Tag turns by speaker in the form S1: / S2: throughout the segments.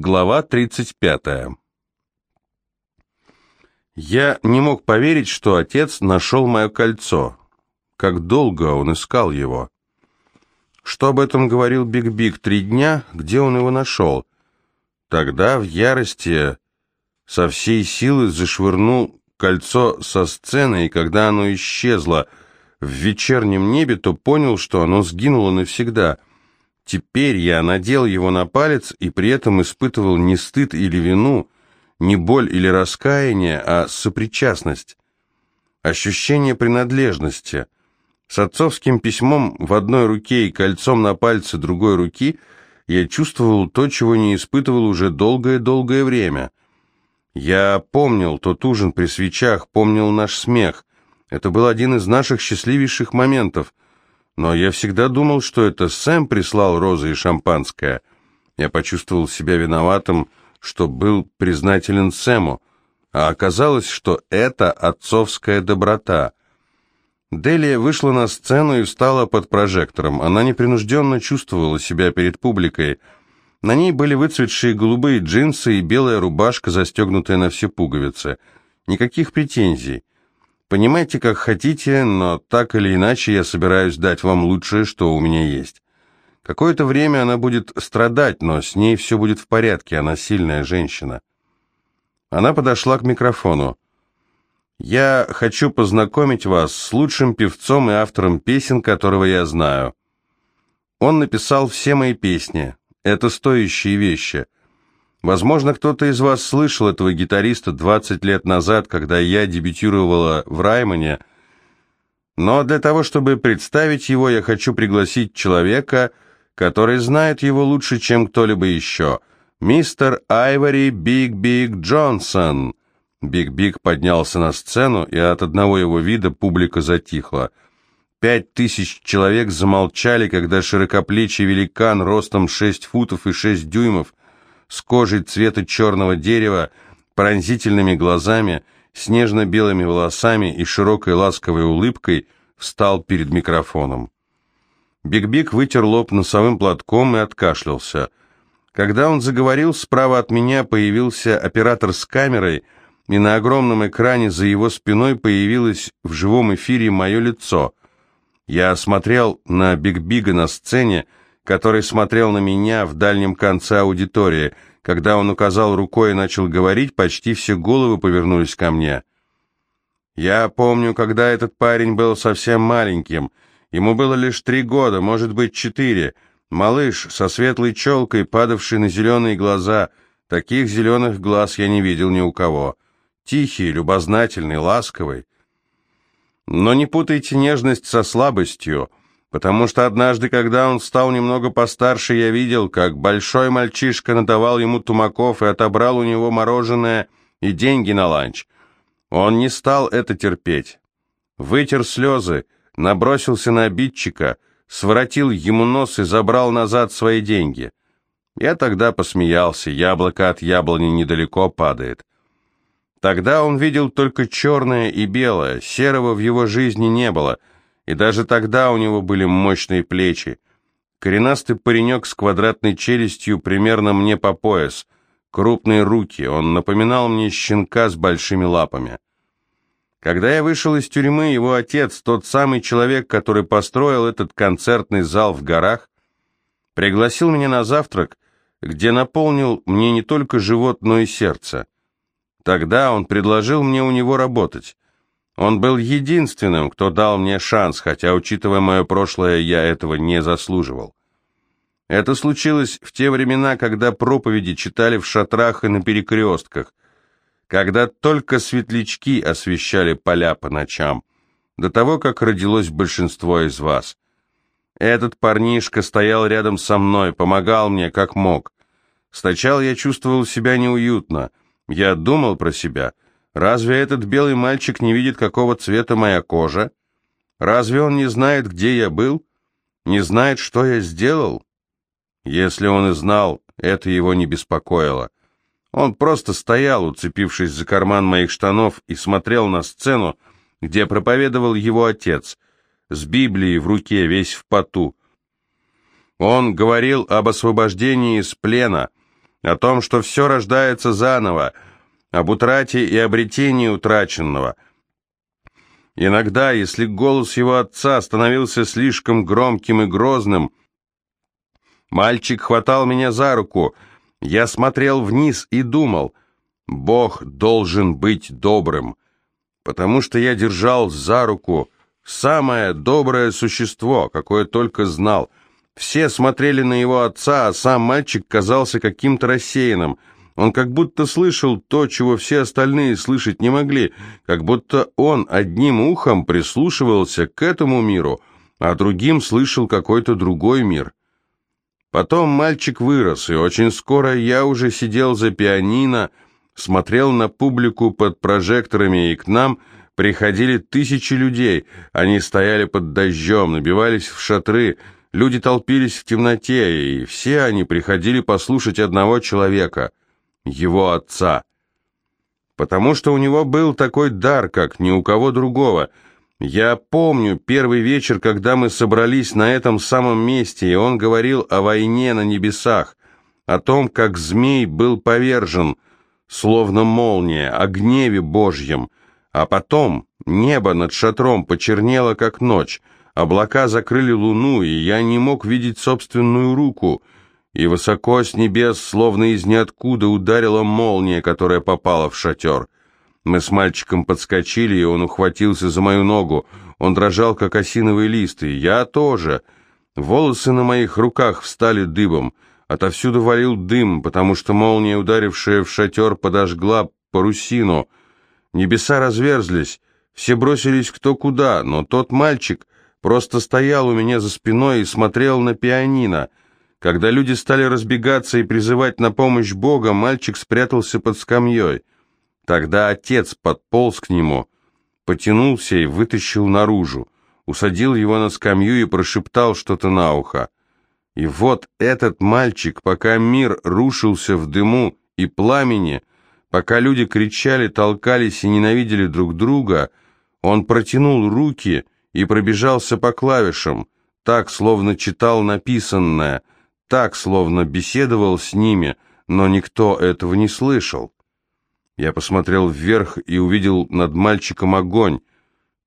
S1: Глава 35. Я не мог поверить, что отец нашел мое кольцо. Как долго он искал его. Что об этом говорил Биг-Биг три дня, где он его нашел? Тогда в ярости со всей силы зашвырнул кольцо со сцены, и когда оно исчезло в вечернем небе, то понял, что оно сгинуло навсегда. Теперь я надел его на палец и при этом испытывал не стыд или вину, не боль или раскаяние, а сопричастность, ощущение принадлежности – с отцовским письмом в одной руке и кольцом на пальце другой руки я чувствовал то, чего не испытывал уже долгое-долгое время. Я помнил тот ужин при свечах, помнил наш смех. Это был один из наших счастливейших моментов. Но я всегда думал, что это Сэм прислал розы и шампанское. Я почувствовал себя виноватым, что был признателен Сэму, а оказалось, что это отцовская доброта — Делия вышла на сцену и встала под прожектором. Она непринужденно чувствовала себя перед публикой. На ней были выцветшие голубые джинсы и белая рубашка, застегнутая на все пуговицы. Никаких претензий. Понимаете, как хотите, но так или иначе я собираюсь дать вам лучшее, что у меня есть. Какое-то время она будет страдать, но с ней все будет в порядке, она сильная женщина. Она подошла к микрофону. Я хочу познакомить вас с лучшим певцом и автором песен, которого я знаю. Он написал все мои песни. Это стоящие вещи. Возможно, кто-то из вас слышал этого гитариста 20 лет назад, когда я дебютировала в Раймоне. Но для того, чтобы представить его, я хочу пригласить человека, который знает его лучше, чем кто-либо еще. Мистер Айвори Биг Биг Джонсон. Биг-Биг поднялся на сцену, и от одного его вида публика затихла. Пять тысяч человек замолчали, когда широкоплечий великан ростом шесть футов и шесть дюймов, с кожей цвета черного дерева, пронзительными глазами, снежно-белыми волосами и широкой ласковой улыбкой встал перед микрофоном. Биг-Биг вытер лоб носовым платком и откашлялся. Когда он заговорил, справа от меня появился оператор с камерой — и на огромном экране за его спиной появилось в живом эфире мое лицо. Я смотрел на Биг-Бига на сцене, который смотрел на меня в дальнем конце аудитории. Когда он указал рукой и начал говорить, почти все головы повернулись ко мне. Я помню, когда этот парень был совсем маленьким. Ему было лишь три года, может быть, четыре. Малыш со светлой челкой, падавший на зеленые глаза. Таких зеленых глаз я не видел ни у кого тихий, любознательный, ласковый. Но не путайте нежность со слабостью, потому что однажды, когда он стал немного постарше, я видел, как большой мальчишка надавал ему тумаков и отобрал у него мороженое и деньги на ланч. Он не стал это терпеть. Вытер слезы, набросился на обидчика, своротил ему нос и забрал назад свои деньги. Я тогда посмеялся, яблоко от яблони недалеко падает. Тогда он видел только черное и белое, серого в его жизни не было, и даже тогда у него были мощные плечи. Коренастый паренек с квадратной челюстью примерно мне по пояс, крупные руки, он напоминал мне щенка с большими лапами. Когда я вышел из тюрьмы, его отец, тот самый человек, который построил этот концертный зал в горах, пригласил меня на завтрак, где наполнил мне не только живот, но и сердце. Тогда он предложил мне у него работать. Он был единственным, кто дал мне шанс, хотя, учитывая мое прошлое, я этого не заслуживал. Это случилось в те времена, когда проповеди читали в шатрах и на перекрестках, когда только светлячки освещали поля по ночам, до того, как родилось большинство из вас. Этот парнишка стоял рядом со мной, помогал мне как мог. Сначала я чувствовал себя неуютно — я думал про себя. Разве этот белый мальчик не видит, какого цвета моя кожа? Разве он не знает, где я был? Не знает, что я сделал? Если он и знал, это его не беспокоило. Он просто стоял, уцепившись за карман моих штанов, и смотрел на сцену, где проповедовал его отец, с Библией в руке, весь в поту. Он говорил об освобождении из плена, о том, что все рождается заново, об утрате и обретении утраченного. Иногда, если голос его отца становился слишком громким и грозным, мальчик хватал меня за руку, я смотрел вниз и думал, Бог должен быть добрым, потому что я держал за руку самое доброе существо, какое только знал. Все смотрели на его отца, а сам мальчик казался каким-то рассеянным – он как будто слышал то, чего все остальные слышать не могли, как будто он одним ухом прислушивался к этому миру, а другим слышал какой-то другой мир. Потом мальчик вырос, и очень скоро я уже сидел за пианино, смотрел на публику под прожекторами, и к нам приходили тысячи людей. Они стояли под дождем, набивались в шатры, люди толпились в темноте, и все они приходили послушать одного человека — его отца. Потому что у него был такой дар, как ни у кого другого. Я помню первый вечер, когда мы собрались на этом самом месте, и он говорил о войне на небесах, о том, как змей был повержен, словно молния, о гневе Божьем, а потом небо над шатром почернело, как ночь, облака закрыли луну, и я не мог видеть собственную руку — и высоко с небес, словно из ниоткуда, ударила молния, которая попала в шатер. Мы с мальчиком подскочили, и он ухватился за мою ногу. Он дрожал, как осиновый лист, и я тоже. Волосы на моих руках встали дыбом. Отовсюду валил дым, потому что молния, ударившая в шатер, подожгла парусину. Небеса разверзлись, все бросились кто куда, но тот мальчик просто стоял у меня за спиной и смотрел на пианино — когда люди стали разбегаться и призывать на помощь Бога, мальчик спрятался под скамьей. Тогда отец подполз к нему, потянулся и вытащил наружу, усадил его на скамью и прошептал что-то на ухо. И вот этот мальчик, пока мир рушился в дыму и пламени, пока люди кричали, толкались и ненавидели друг друга, он протянул руки и пробежался по клавишам, так, словно читал написанное — так, словно беседовал с ними, но никто этого не слышал. Я посмотрел вверх и увидел над мальчиком огонь,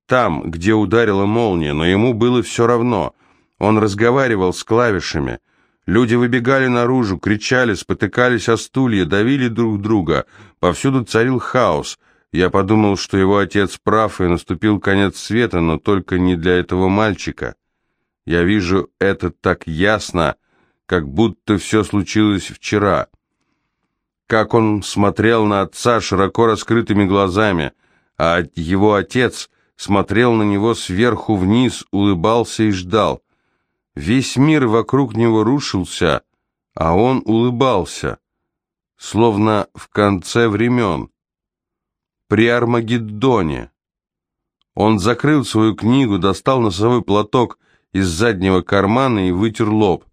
S1: там, где ударила молния, но ему было все равно. Он разговаривал с клавишами. Люди выбегали наружу, кричали, спотыкались о стулья, давили друг друга. Повсюду царил хаос. Я подумал, что его отец прав, и наступил конец света, но только не для этого мальчика. Я вижу это так ясно, как будто все случилось вчера. Как он смотрел на отца широко раскрытыми глазами, а его отец смотрел на него сверху вниз, улыбался и ждал. Весь мир вокруг него рушился, а он улыбался, словно в конце времен. При Армагеддоне. Он закрыл свою книгу, достал носовой платок из заднего кармана и вытер лоб.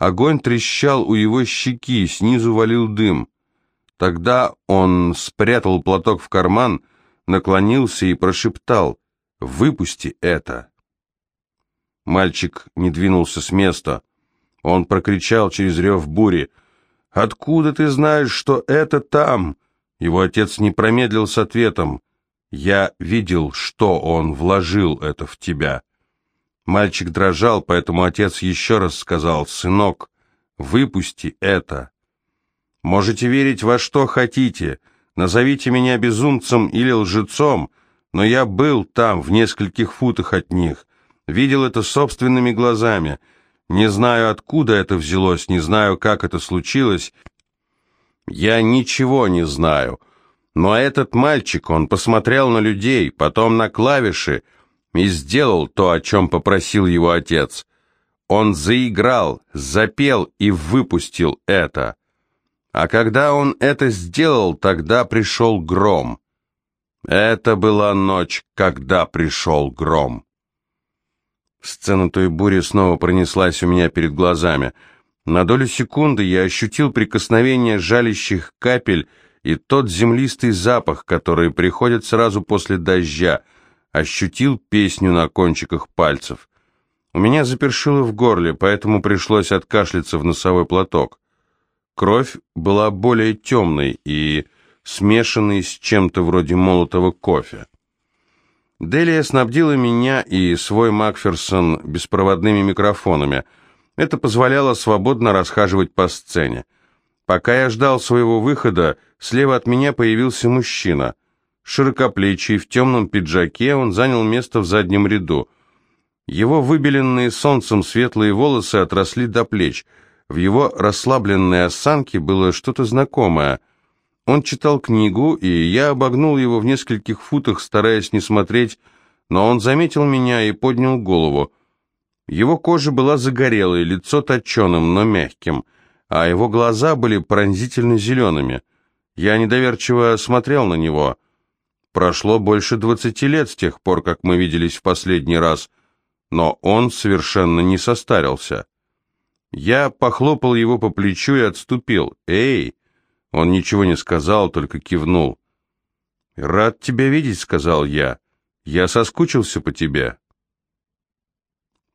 S1: Огонь трещал у его щеки, снизу валил дым. Тогда он спрятал платок в карман, наклонился и прошептал «Выпусти это». Мальчик не двинулся с места. Он прокричал через рев бури «Откуда ты знаешь, что это там?» Его отец не промедлил с ответом «Я видел, что он вложил это в тебя». Мальчик дрожал, поэтому отец еще раз сказал, «Сынок, выпусти это». Можете верить во что хотите, назовите меня безумцем или лжецом, но я был там, в нескольких футах от них, видел это собственными глазами. Не знаю, откуда это взялось, не знаю, как это случилось. Я ничего не знаю. Но этот мальчик, он посмотрел на людей, потом на клавиши, и сделал то, о чем попросил его отец. Он заиграл, запел и выпустил это. А когда он это сделал, тогда пришел гром. Это была ночь, когда пришел гром. Сцена той бури снова пронеслась у меня перед глазами. На долю секунды я ощутил прикосновение жалящих капель и тот землистый запах, который приходит сразу после дождя — ощутил песню на кончиках пальцев. У меня запершило в горле, поэтому пришлось откашляться в носовой платок. Кровь была более темной и смешанной с чем-то вроде молотого кофе. Делия снабдила меня и свой Макферсон беспроводными микрофонами. Это позволяло свободно расхаживать по сцене. Пока я ждал своего выхода, слева от меня появился мужчина. Широкоплечий, в темном пиджаке, он занял место в заднем ряду. Его выбеленные солнцем светлые волосы отросли до плеч. В его расслабленной осанке было что-то знакомое. Он читал книгу, и я обогнул его в нескольких футах, стараясь не смотреть, но он заметил меня и поднял голову. Его кожа была загорелой, лицо точеным, но мягким, а его глаза были пронзительно зелеными. Я недоверчиво смотрел на него. Прошло больше двадцати лет с тех пор, как мы виделись в последний раз, но он совершенно не состарился. Я похлопал его по плечу и отступил. «Эй!» Он ничего не сказал, только кивнул. «Рад тебя видеть», — сказал я. «Я соскучился по тебе».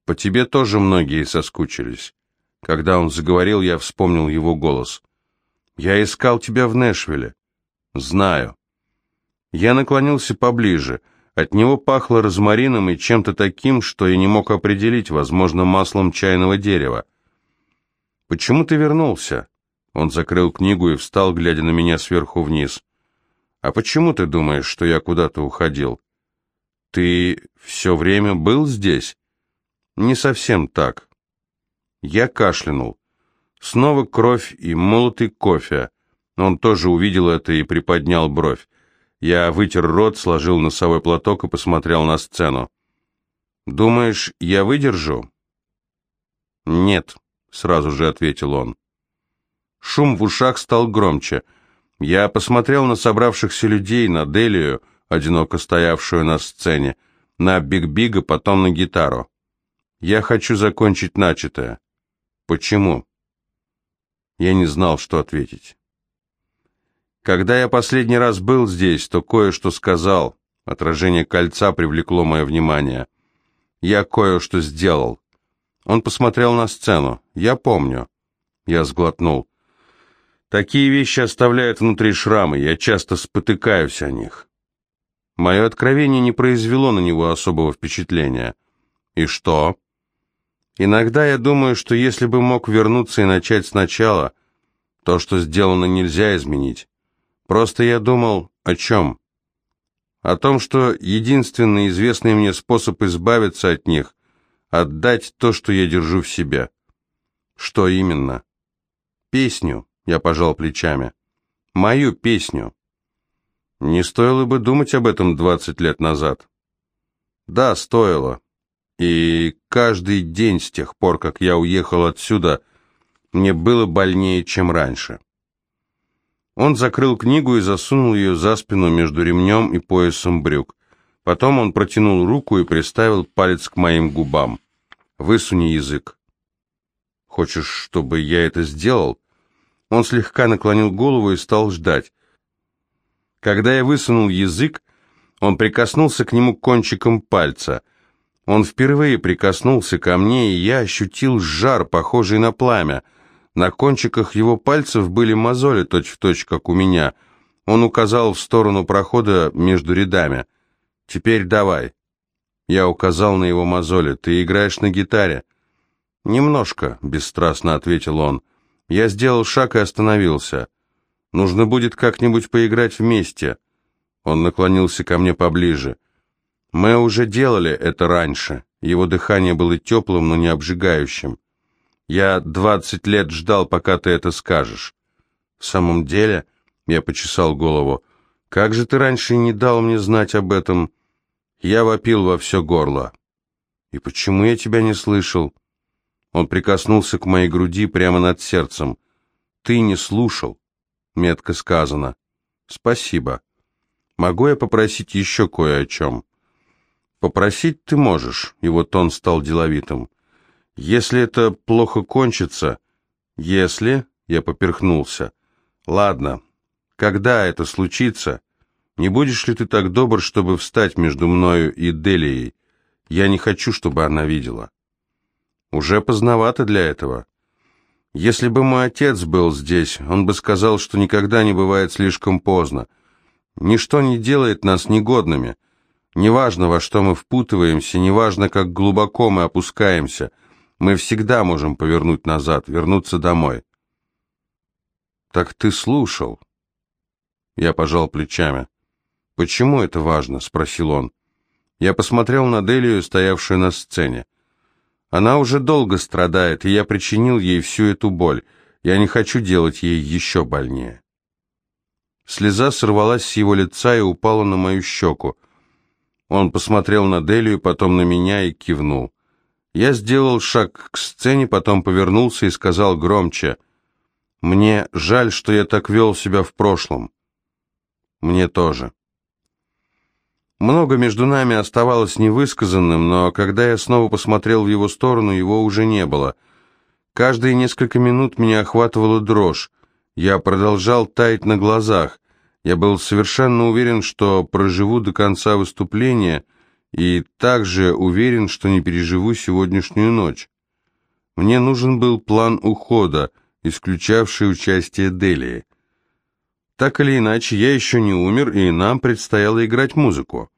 S1: «По тебе тоже многие соскучились». Когда он заговорил, я вспомнил его голос. «Я искал тебя в Нэшвилле». «Знаю». Я наклонился поближе. От него пахло розмарином и чем-то таким, что я не мог определить, возможно, маслом чайного дерева. «Почему ты вернулся?» Он закрыл книгу и встал, глядя на меня сверху вниз. «А почему ты думаешь, что я куда-то уходил?» «Ты все время был здесь?» «Не совсем так». Я кашлянул. Снова кровь и молотый кофе. Он тоже увидел это и приподнял бровь. Я вытер рот, сложил носовой платок и посмотрел на сцену. «Думаешь, я выдержу?» «Нет», — сразу же ответил он. Шум в ушах стал громче. Я посмотрел на собравшихся людей, на Делию, одиноко стоявшую на сцене, на Биг-Бига, потом на гитару. Я хочу закончить начатое. Почему? Я не знал, что ответить. Когда я последний раз был здесь, то кое-что сказал. Отражение кольца привлекло мое внимание. Я кое-что сделал. Он посмотрел на сцену. Я помню. Я сглотнул. Такие вещи оставляют внутри шрамы, я часто спотыкаюсь о них. Мое откровение не произвело на него особого впечатления. И что? Иногда я думаю, что если бы мог вернуться и начать сначала, то, что сделано, нельзя изменить. Просто я думал о чем? О том, что единственный известный мне способ избавиться от них — отдать то, что я держу в себе. Что именно? Песню. Я пожал плечами. Мою песню. Не стоило бы думать об этом двадцать лет назад. Да, стоило. И каждый день с тех пор, как я уехал отсюда, мне было больнее, чем раньше. Он закрыл книгу и засунул ее за спину между ремнем и поясом брюк. Потом он протянул руку и приставил палец к моим губам. «Высуни язык». «Хочешь, чтобы я это сделал?» Он слегка наклонил голову и стал ждать. Когда я высунул язык, он прикоснулся к нему кончиком пальца. Он впервые прикоснулся ко мне, и я ощутил жар, похожий на пламя. На кончиках его пальцев были мозоли точь-в-точь, точь, как у меня. Он указал в сторону прохода между рядами. «Теперь давай». Я указал на его мозоли. «Ты играешь на гитаре?» «Немножко», — бесстрастно ответил он. Я сделал шаг и остановился. Нужно будет как-нибудь поиграть вместе. Он наклонился ко мне поближе. Мы уже делали это раньше. Его дыхание было теплым, но не обжигающим. Я двадцать лет ждал, пока ты это скажешь. В самом деле, я почесал голову, как же ты раньше не дал мне знать об этом? Я вопил во все горло. И почему я тебя не слышал? Он прикоснулся к моей груди прямо над сердцем. «Ты не слушал», — метко сказано. «Спасибо. Могу я попросить еще кое о чем?» «Попросить ты можешь», — его тон стал деловитым. «Если это плохо кончится...» «Если...» — я поперхнулся. «Ладно. Когда это случится, не будешь ли ты так добр, чтобы встать между мною и Делией? Я не хочу, чтобы она видела». Уже поздновато для этого. Если бы мой отец был здесь, он бы сказал, что никогда не бывает слишком поздно. Ничто не делает нас негодными. Неважно, во что мы впутываемся, неважно, как глубоко мы опускаемся, мы всегда можем повернуть назад, вернуться домой. «Так ты слушал?» Я пожал плечами. «Почему это важно?» — спросил он. Я посмотрел на Делию, стоявшую на сцене. Она уже долго страдает, и я причинил ей всю эту боль. Я не хочу делать ей еще больнее. Слеза сорвалась с его лица и упала на мою щеку. Он посмотрел на Делию, потом на меня и кивнул. Я сделал шаг к сцене, потом повернулся и сказал громче. «Мне жаль, что я так вел себя в прошлом». «Мне тоже». Много между нами оставалось невысказанным, но когда я снова посмотрел в его сторону, его уже не было. Каждые несколько минут меня охватывала дрожь. Я продолжал таять на глазах. Я был совершенно уверен, что проживу до конца выступления, и также уверен, что не переживу сегодняшнюю ночь. Мне нужен был план ухода, исключавший участие Делии. Так или иначе, я еще не умер, и нам предстояло играть музыку.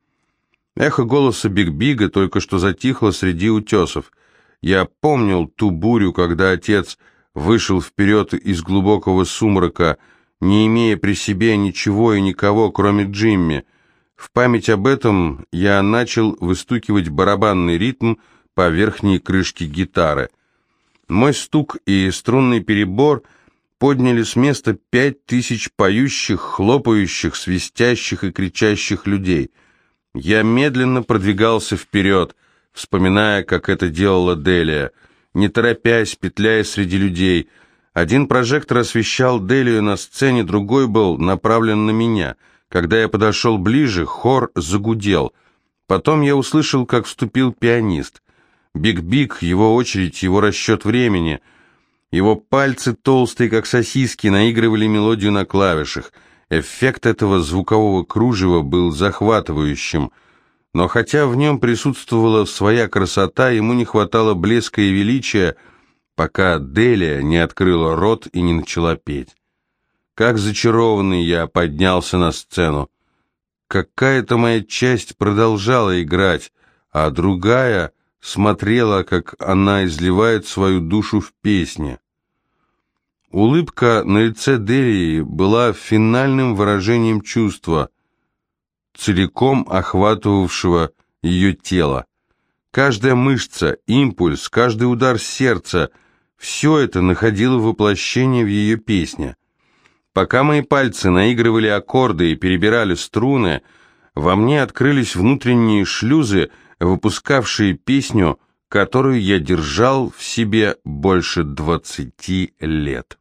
S1: Эхо голоса Биг-Бига только что затихло среди утесов. Я помнил ту бурю, когда отец вышел вперед из глубокого сумрака, не имея при себе ничего и никого, кроме Джимми. В память об этом я начал выстукивать барабанный ритм по верхней крышке гитары. Мой стук и струнный перебор — подняли с места пять тысяч поющих, хлопающих, свистящих и кричащих людей. Я медленно продвигался вперед, вспоминая, как это делала Делия, не торопясь, петляя среди людей. Один прожектор освещал Делию на сцене, другой был направлен на меня. Когда я подошел ближе, хор загудел. Потом я услышал, как вступил пианист. Биг-Биг, его очередь, его расчет времени — его пальцы, толстые как сосиски, наигрывали мелодию на клавишах. Эффект этого звукового кружева был захватывающим, но хотя в нем присутствовала своя красота, ему не хватало блеска и величия, пока Делия не открыла рот и не начала петь. Как зачарованный я поднялся на сцену. Какая-то моя часть продолжала играть, а другая смотрела, как она изливает свою душу в песне. Улыбка на лице Делии была финальным выражением чувства, целиком охватывавшего ее тело. Каждая мышца, импульс, каждый удар сердца – все это находило воплощение в ее песне. Пока мои пальцы наигрывали аккорды и перебирали струны, во мне открылись внутренние шлюзы – выпускавшие песню, которую я держал в себе больше двадцати лет.